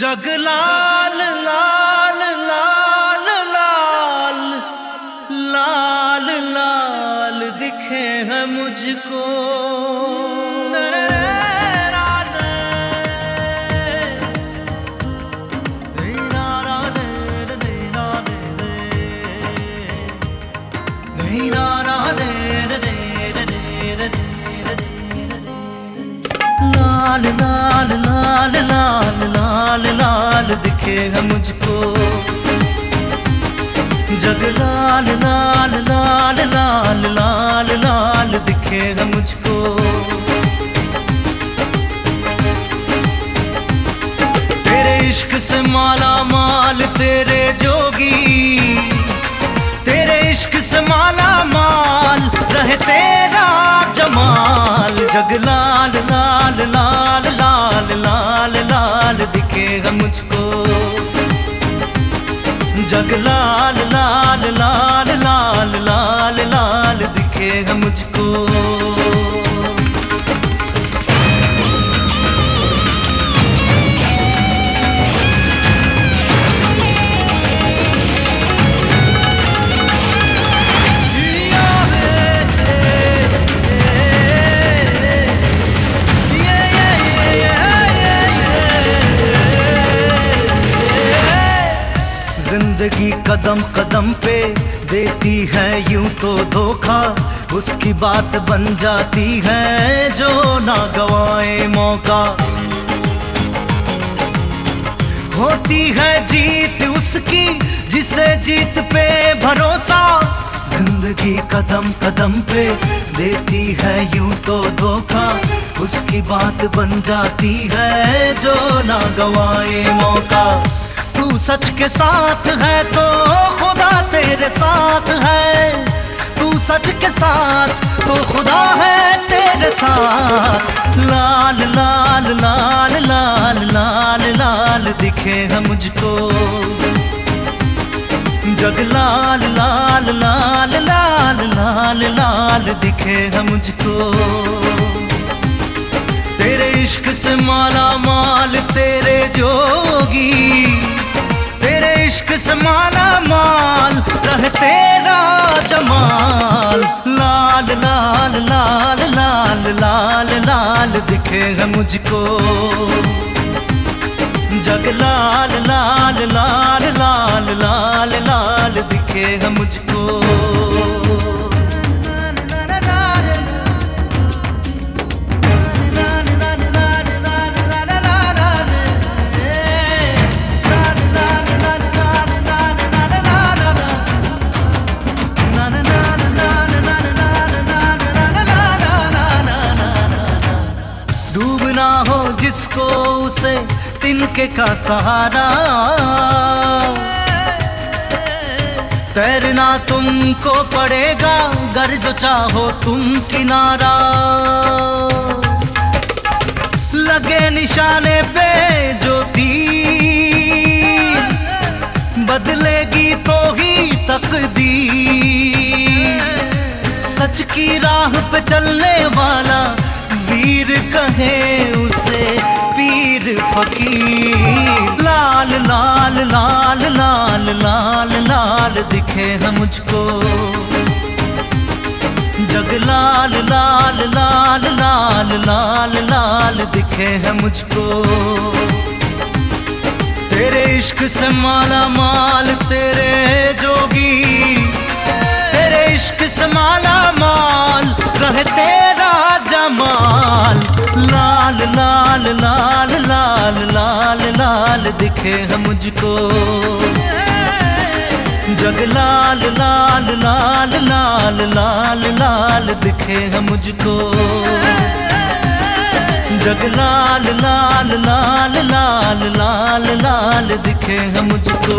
जग लाल लाल लाल लाल लाल लाल दिखे हैं मुझको। लाल लाल लाल लाल लाल लाल दिखे है मुझको। जग लाल लाल लाल लाल लाल लाल दिखे है मुझको। तेरे इश्क से माला माल, तेरे जोगी। तेरे इश्क से माला माल, रहे तेरा जमाल। जग जग लाल लाल लाल लाल लाल लाल दिखे मुझको। ज़िंदगी कदम कदम पे देती है यूँ तो धोखा, उसकी बात बन जाती है जो ना गवाए मौका। होती है जीत उसकी, जिसे जीत पे भरोसा। ज़िंदगी कदम कदम पे देती है यूँ तो धोखा, उसकी बात बन जाती है जो ना गवाए मौका। तू सच के साथ है तो खुदा तेरे साथ है। तू सच के साथ तो खुदा है तेरे साथ। लाल लाल लाल लाल लाल लाल दिखे है मुझको। जग लाल लाल लाल लाल लाल लाल दिखे है मुझको। तेरे इश्क से माला माल तेरे जोगी। लाल लाल दिखे है मुझको। जग लाल लाल लाल लाल लाल लाल दिखे है मुझको। जिसको उसे तिनके का सहारा। तैरना तुमको पड़ेगा गर जो चाहो तुम किनारा। लगे निशाने पे जो तीर बदलेगी तो ही तकदीर। सच की राह पे चलने वाला वीर कहे उसे। दिखे है मुझको। जग लाल लाल लाल लाल लाल लाल दिखे है मुझको। तेरे इश्क से माला माल, तेरे जोगी। तेरे इश्क से माला माल रहे तेरा जमाल। लाल लाल लाल लाल लाल लाल दिखे है मुझको। जग लाल लाल लाल लाल लाल लाल दिखे है मुझको। जग लाल लाल लाल लाल लाल लाल दिखे है मुझको।